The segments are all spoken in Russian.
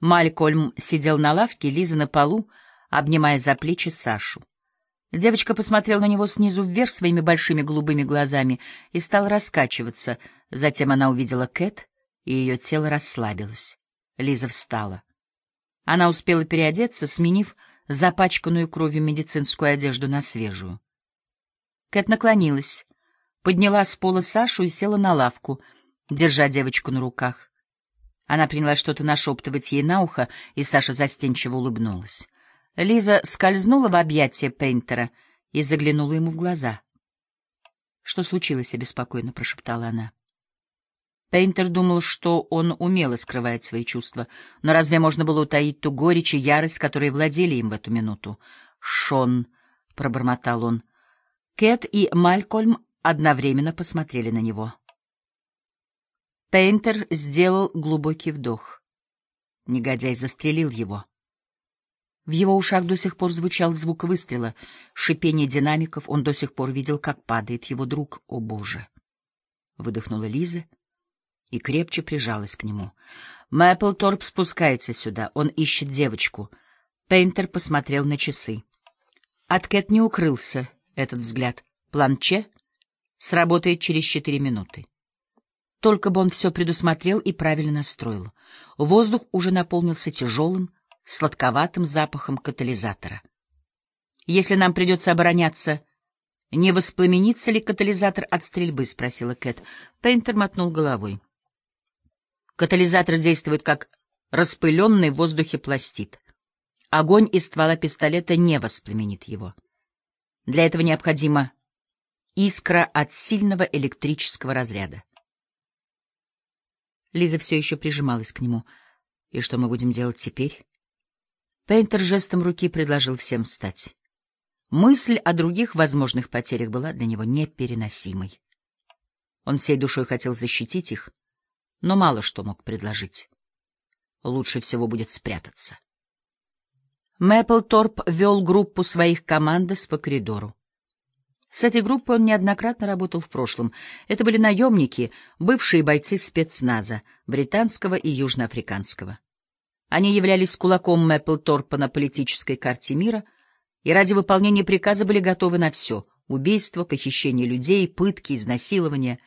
Малькольм сидел на лавке, Лиза на полу, обнимая за плечи Сашу. Девочка посмотрела на него снизу вверх своими большими голубыми глазами и стала раскачиваться. Затем она увидела Кэт, и ее тело расслабилось. Лиза встала. Она успела переодеться, сменив запачканную кровью медицинскую одежду на свежую. Кэт наклонилась, подняла с пола Сашу и села на лавку, держа девочку на руках. Она принялась что-то нашептывать ей на ухо, и Саша застенчиво улыбнулась. Лиза скользнула в объятия Пейнтера и заглянула ему в глаза. — Что случилось? — обеспокоенно прошептала она. Пейнтер думал, что он умело скрывает свои чувства, но разве можно было утаить ту горечь и ярость, которые владели им в эту минуту? «Шон», — пробормотал он. Кэт и Малькольм одновременно посмотрели на него. Пейнтер сделал глубокий вдох. Негодяй застрелил его. В его ушах до сих пор звучал звук выстрела, шипение динамиков, он до сих пор видел, как падает его друг. «О, Боже!» — выдохнула Лиза и крепче прижалась к нему. Мэпплторп спускается сюда, он ищет девочку. Пейнтер посмотрел на часы. От Кэт не укрылся этот взгляд. План Че сработает через четыре минуты. Только бы он все предусмотрел и правильно настроил. Воздух уже наполнился тяжелым, сладковатым запахом катализатора. «Если нам придется обороняться, не воспламенится ли катализатор от стрельбы?» — спросила Кэт. Пейнтер мотнул головой. Катализатор действует как распыленный в воздухе пластид. Огонь из ствола пистолета не воспламенит его. Для этого необходима искра от сильного электрического разряда. Лиза все еще прижималась к нему. «И что мы будем делать теперь?» Пейнтер жестом руки предложил всем встать. Мысль о других возможных потерях была для него непереносимой. Он всей душой хотел защитить их, но мало что мог предложить. Лучше всего будет спрятаться. Мэпплторп вел группу своих командос по коридору. С этой группой он неоднократно работал в прошлом. Это были наемники, бывшие бойцы спецназа, британского и южноафриканского. Они являлись кулаком Мэпплторпа на политической карте мира и ради выполнения приказа были готовы на все — убийство, похищение людей, пытки, изнасилования.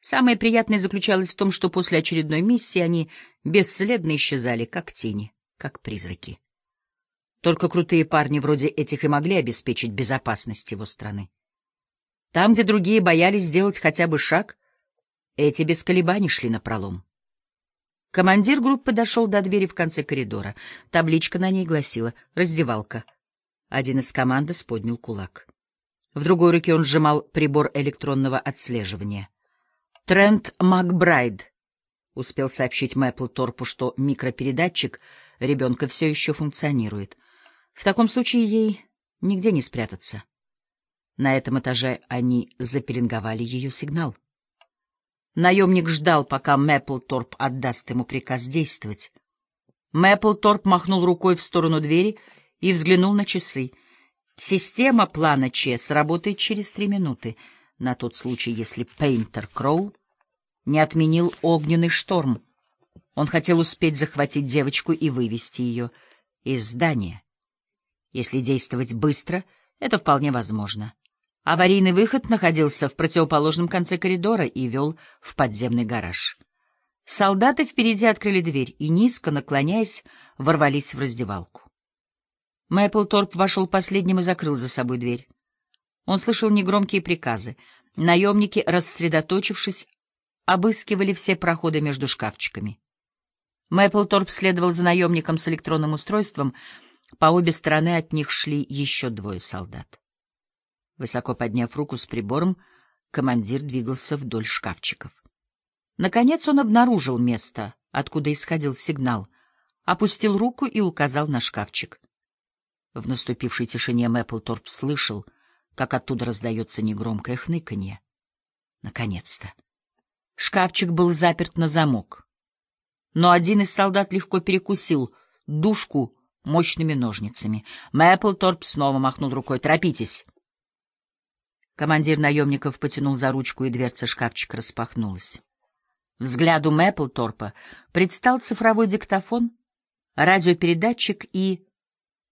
Самое приятное заключалось в том, что после очередной миссии они бесследно исчезали, как тени, как призраки. Только крутые парни вроде этих и могли обеспечить безопасность его страны. Там, где другие боялись сделать хотя бы шаг, эти без колебаний шли на пролом. Командир группы дошел до двери в конце коридора. Табличка на ней гласила «Раздевалка». Один из команды поднял кулак. В другой руке он сжимал прибор электронного отслеживания. «Трент Макбрайд», — успел сообщить Мэппл Торпу, что микропередатчик ребенка все еще функционирует. В таком случае ей нигде не спрятаться. На этом этаже они запеленговали ее сигнал. Наемник ждал, пока Мэпплторп отдаст ему приказ действовать. Мэпплторп махнул рукой в сторону двери и взглянул на часы. Система плана Ч сработает через три минуты, на тот случай, если Пейнтер Кроу не отменил огненный шторм. Он хотел успеть захватить девочку и вывести ее из здания. Если действовать быстро, это вполне возможно. Аварийный выход находился в противоположном конце коридора и вел в подземный гараж. Солдаты впереди открыли дверь и, низко наклоняясь, ворвались в раздевалку. Мэпплторп вошел последним и закрыл за собой дверь. Он слышал негромкие приказы. Наемники, рассредоточившись, обыскивали все проходы между шкафчиками. Мэпплторп следовал за наемником с электронным устройством — по обе стороны от них шли еще двое солдат. Высоко подняв руку с прибором, командир двигался вдоль шкафчиков. Наконец он обнаружил место, откуда исходил сигнал, опустил руку и указал на шкафчик. В наступившей тишине Мэпплторп слышал, как оттуда раздается негромкое хныканье. Наконец-то. Шкафчик был заперт на замок. Но один из солдат легко перекусил дужку мощными ножницами. Мэпплторп снова махнул рукой. «Торопитесь!» Командир наемников потянул за ручку, и дверца шкафчика распахнулась. Взгляду Мэпплторпа предстал цифровой диктофон радиопередатчик и